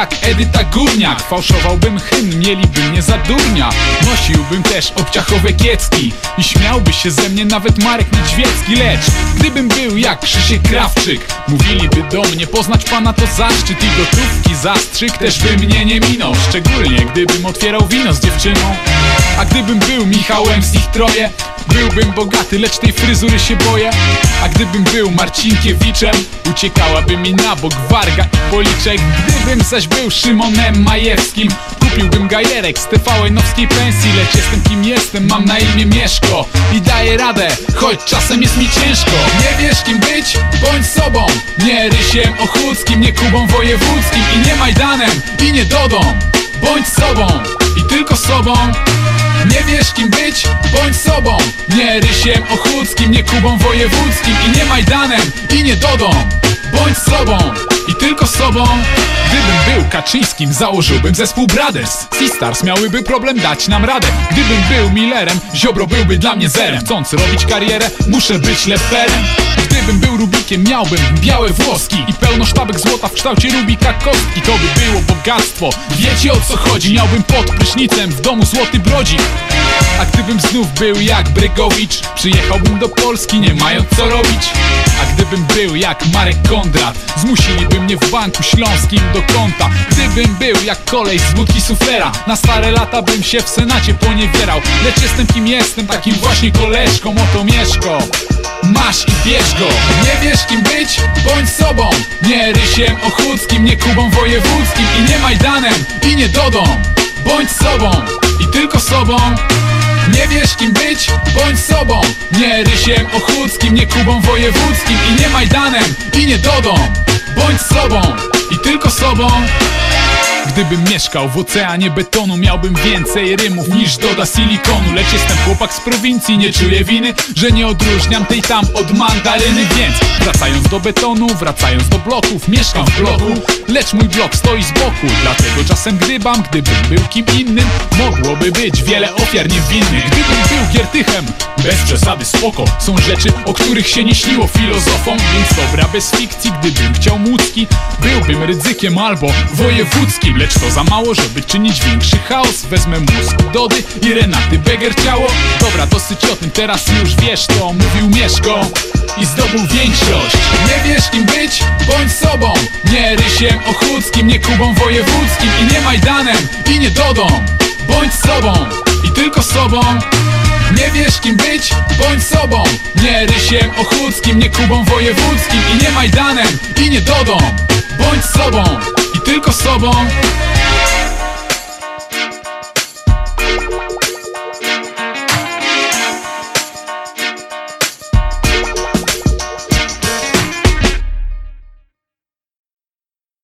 jak Edyta Górniak. Fałszowałbym hymn, mieliby mnie za durnia. Nosiłbym też obciachowe kiecki I śmiałby się ze mnie nawet Marek Niedźwiecki. Lecz gdybym był jak Krzysiek Krawczyk Mówiliby do mnie, poznać pana to zaszczyt I gotówki zastrzyk też by mnie nie minął. Szczególnie gdybym otwierał wino z dziewczyną A gdybym był Michałem z ich troje Byłbym bogaty, lecz tej fryzury się boję. A gdybym był Marcinkiewiczem Uciekałaby mi na bok Warga i Policzek. Gdybym zaś był Szymonem Majewskim Kupiłbym gajerek z TVN-owskiej pensji. Lecz jestem kim jestem, mam na imię Mieszko. I daję radę, choć czasem jest mi ciężko. Nie wiesz kim być? Bądź sobą. Nie Rysiem Ochódzkim, nie Kubą Wojewódzkim. I nie Majdanem, i nie Dodą. Bądź sobą, i tylko sobą nie wiesz kim być? Bądź sobą. Nie Rysiem Ochódzkim, nie Kubą Wojewódzkim I nie Majdanem, i nie Dodą. Bądź sobą i tylko sobą Gdybym był Kaczyńskim, założyłbym zespół Brothers. Sistars miałyby problem dać nam radę. Gdybym był Millerem, Ziobro byłby dla mnie zerem. Chcąc robić karierę, muszę być leperem. Gdybym był Rubikiem, miałbym białe włoski. I pełno sztabek złota w kształcie Rubika kostki To by było bogactwo, wiecie o co chodzi? Miałbym pod prysznicem w domu złoty brodzik. A gdybym znów był jak Brygowicz Przyjechałbym do Polski nie mając co robić gdybym był jak Marek Kondrat. Zmusiliby mnie w Banku Śląskim do konta. Gdybym był jak kolej z budki suflera. Na stare lata bym się w Senacie poniewierał. Lecz jestem kim jestem, takim właśnie koleżką. Oto Mieszko. Masz i bierz go. Nie wiesz kim być? Bądź sobą. Nie Rysiem Ochódzkim, nie Kubą Wojewódzkim. I nie Majdanem, i nie Dodą. Bądź sobą. I tylko sobą nie wiesz kim być? Bądź sobą. Nie Rysiem Ochódzkim, nie Kubą Wojewódzkim I nie Majdanem, i nie Dodą. Bądź sobą i tylko sobą Gdybym mieszkał w oceanie betonu Miałbym więcej rymów niż doda silikonu. Lecz jestem chłopak z prowincji, nie czuję winy Że nie odróżniam tej tam od mandaryny. Więc wracając do betonu, wracając do bloków Mieszkam w bloku, lecz mój blok stoi z boku Dlatego czasem gdybam, gdybym był kim innym Mogłoby być wiele ofiar niewinnych. Gdybym był giertychem, bez przesady spoko. Są rzeczy, o których się nie śniło filozofom Więc dobra, bez fikcji, gdybym chciał młódzki Byłbym ryzykiem albo wojewódzkim. Lecz to za mało, żeby czynić większy chaos. Wezmę mózg Dody i Renaty Beger ciało. Dobra, dosyć o tym, teraz już wiesz to Mówił Mieszko. I zdobył większość. Nie wiesz kim być? Bądź sobą. Nie Rysiem Ochódzkim, nie Kubą Wojewódzkim. I nie Majdanem, i nie Dodą. Bądź sobą. I tylko sobą nie wiesz kim być? Bądź sobą. Nie Rysiem Ochódzkim, nie Kubą Wojewódzkim I nie Majdanem, i nie Dodą. Bądź sobą i tylko sobą